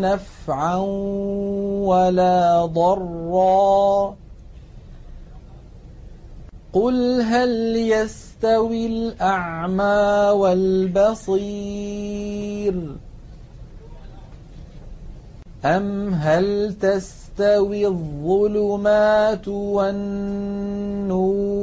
نَفْعًا وَلَا ضَرًّا ۚ. قُلْ هَلْ يَسْتَوِي الْأَعْمَىٰ وَالْبَصِيرُ؟ أَمْ هَلْ تَسْتَوِي الظُّلُمَاتُ وَالنُّورُ؟